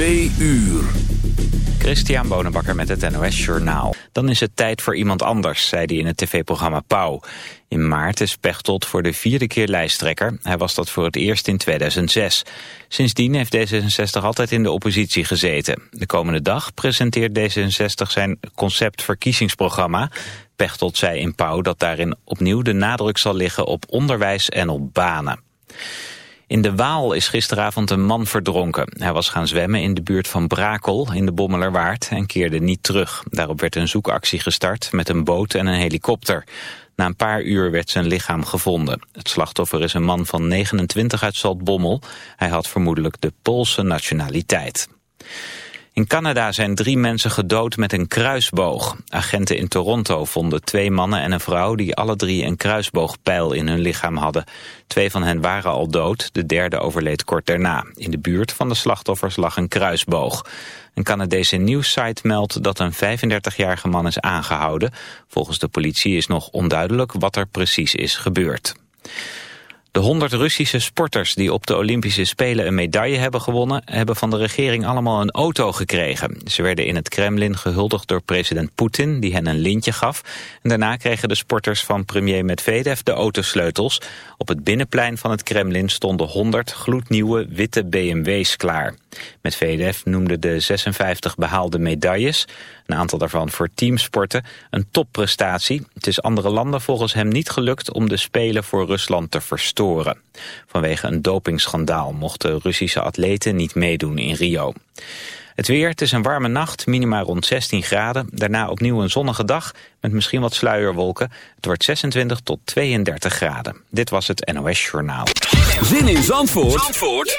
Twee uur. Christian Bonenbakker met het NOS Journaal. Dan is het tijd voor iemand anders, zei hij in het tv-programma Pauw. In maart is Pechtold voor de vierde keer lijsttrekker. Hij was dat voor het eerst in 2006. Sindsdien heeft D66 altijd in de oppositie gezeten. De komende dag presenteert D66 zijn concept verkiezingsprogramma. Pechtold zei in Pauw dat daarin opnieuw de nadruk zal liggen op onderwijs en op banen. In de Waal is gisteravond een man verdronken. Hij was gaan zwemmen in de buurt van Brakel in de Bommelerwaard en keerde niet terug. Daarop werd een zoekactie gestart met een boot en een helikopter. Na een paar uur werd zijn lichaam gevonden. Het slachtoffer is een man van 29 uit Zaltbommel. Hij had vermoedelijk de Poolse nationaliteit. In Canada zijn drie mensen gedood met een kruisboog. Agenten in Toronto vonden twee mannen en een vrouw die alle drie een kruisboogpijl in hun lichaam hadden. Twee van hen waren al dood, de derde overleed kort daarna. In de buurt van de slachtoffers lag een kruisboog. Een Canadese nieuwssite meldt dat een 35-jarige man is aangehouden. Volgens de politie is nog onduidelijk wat er precies is gebeurd. De 100 Russische sporters die op de Olympische Spelen een medaille hebben gewonnen... hebben van de regering allemaal een auto gekregen. Ze werden in het Kremlin gehuldigd door president Poetin, die hen een lintje gaf. En daarna kregen de sporters van premier Medvedev de autosleutels. Op het binnenplein van het Kremlin stonden 100 gloednieuwe witte BMW's klaar. Medvedev noemde de 56 behaalde medailles, een aantal daarvan voor teamsporten, een topprestatie. Het is andere landen volgens hem niet gelukt om de Spelen voor Rusland te verstoren. Vanwege een dopingschandaal mochten Russische atleten niet meedoen in Rio. Het weer, het is een warme nacht, minima rond 16 graden. Daarna opnieuw een zonnige dag met misschien wat sluierwolken. Het wordt 26 tot 32 graden. Dit was het NOS Journaal. Zin in Zandvoort, Zandvoort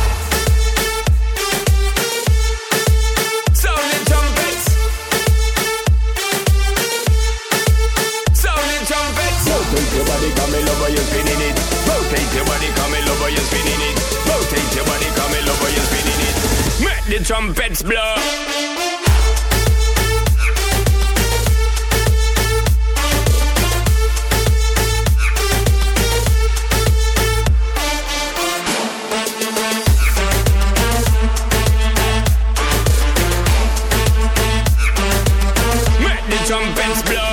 the trumpets blow. Make the trumpets blow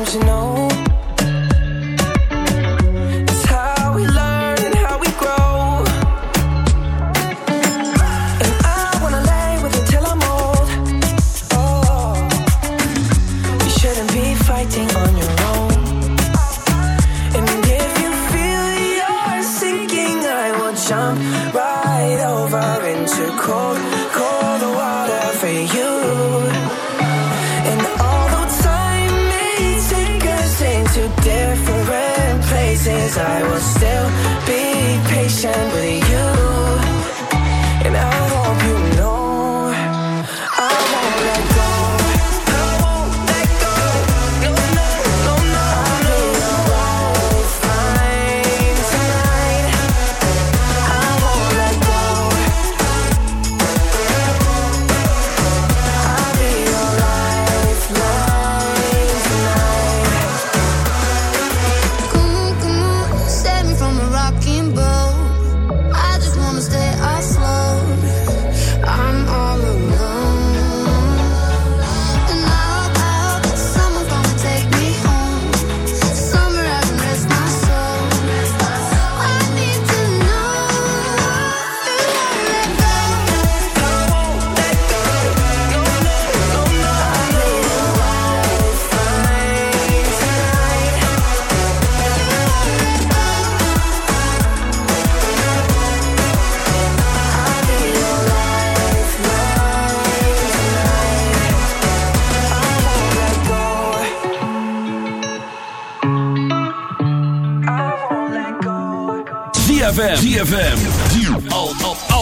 times you know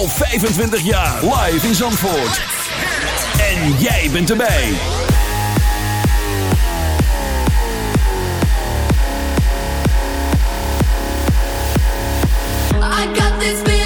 25 jaar. Live in Zandvoort. En jij bent erbij. I got this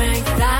break that.